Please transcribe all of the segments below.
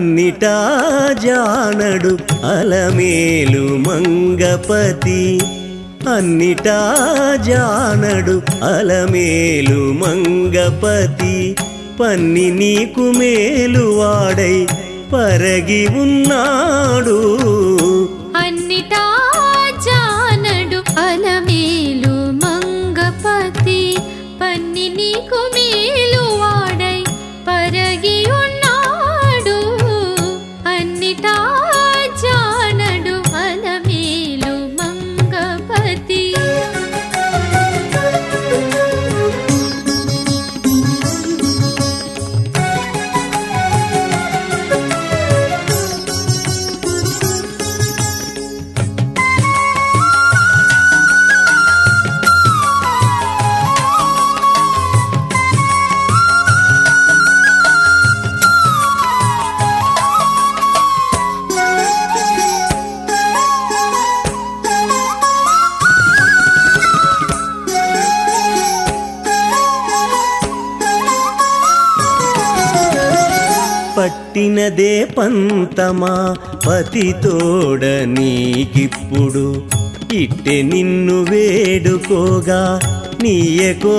అన్నిటా జానడు అలమేలు మంగపతి. అన్నిటా జానడు అలమేలు మంగపతి. పన్ని నీకు మేలు వాడై పరగి ఉన్నాడు. పట్టినదే పంతమా? పతితోడ నీకిప్పుడు ఇట్టె నిన్ను వేడుకోగా నీయకోరాదా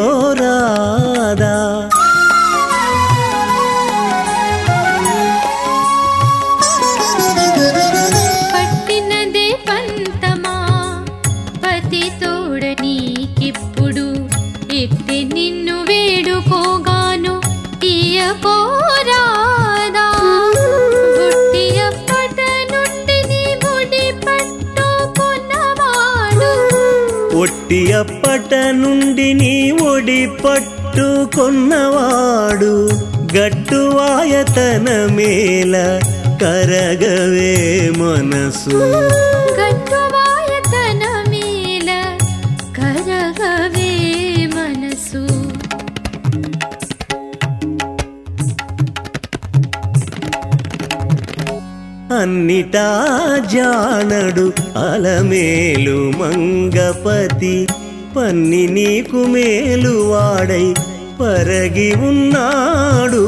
ఒట్టి అప్పట నుండి నీ ఒడి పట్టుకొన్నవాడు గట్టువాయతన మేల కరగవే మనసు. అన్నిటా జానడు అలమేలు మంగపతి. పన్ని నీకు మేలు వాడై పరగి ఉన్నాడు.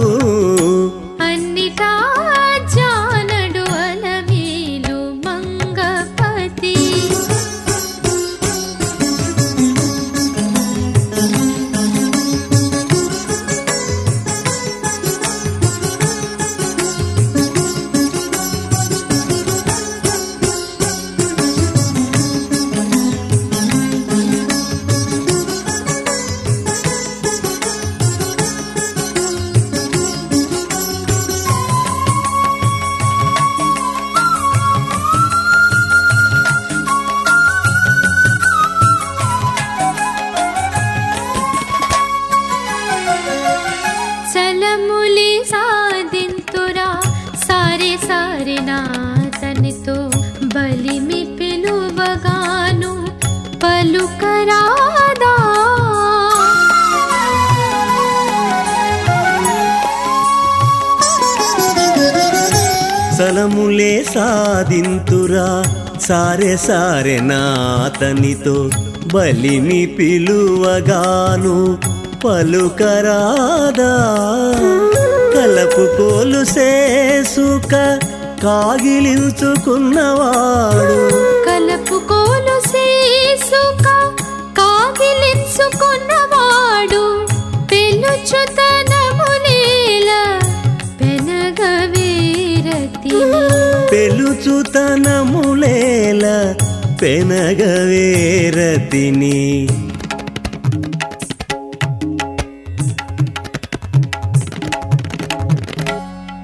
సలములే సాధింతురా. సారే సారే నాతనితో బలిమి పిలువగాను పలుకరాదా. కలపుకోలు సేసుక కాగిలించుకున్నవాడు. కలపుకోలు సేసుక కాగిలించుకున్నవాడు. పెలుచుతనములేల పెనగవేరతిని.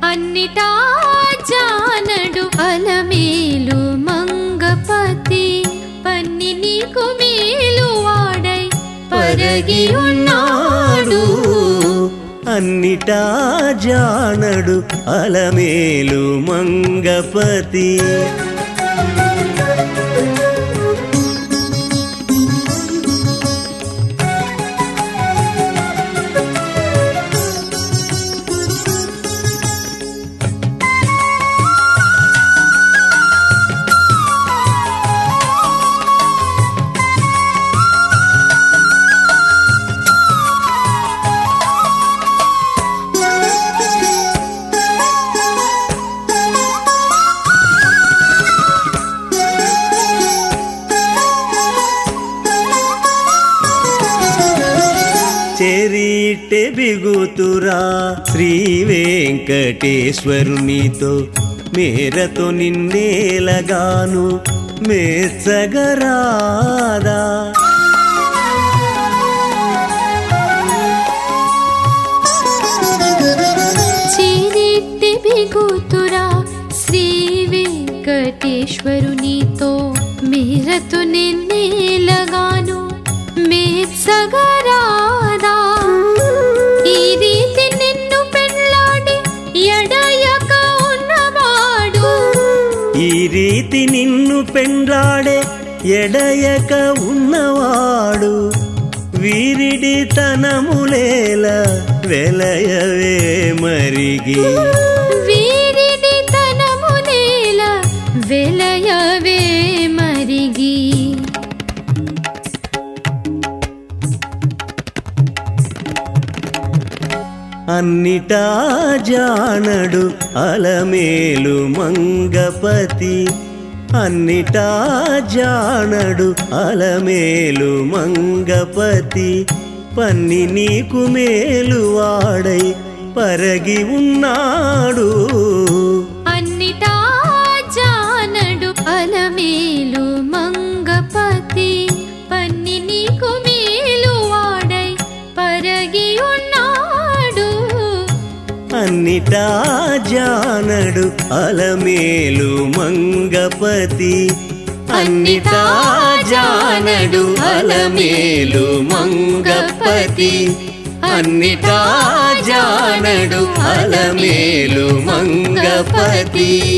అన్నిటా జానడు అలమేలు మంగపతి. పన్ని నీకు మేలు వాడై పరగి ఉన్నాడు అన్నిటా జానడు అలమేలు మంగపతి. చెరిట్టె బిగుతురా. శ్రీ వెంకటేశ్వరునితో మేరతో నిన్నేలగాను మెచ్చగరాదా. చిరిట్టి బిగుతురా శ్రీ వెంకటేశ్వరునితో మేరతో నిన్నేలగాను మెచ్చగరాదా. నిన్ను పెండ్లాడే ఎడయక ఉన్నవాడు వీరిడి తనములేల వెలయవే మరిగి. వీరిడి తనమునేల వెలయవే మరిగి. అన్నిటా జానడు అలమేలు మంగపతి. అన్నిటా జానడు అలమేలు మంగపతి. పన్ని నీకు మేలు వాడై పరగి ఉన్నాడు. అన్నిటా జానడు అలమేలు అన్నిటా జానడు అలమేలు మంగపతి. అన్నిటా జానడు అలమేలు మంగపతి. అన్నిటా జానడు అలమేలు మంగపతి.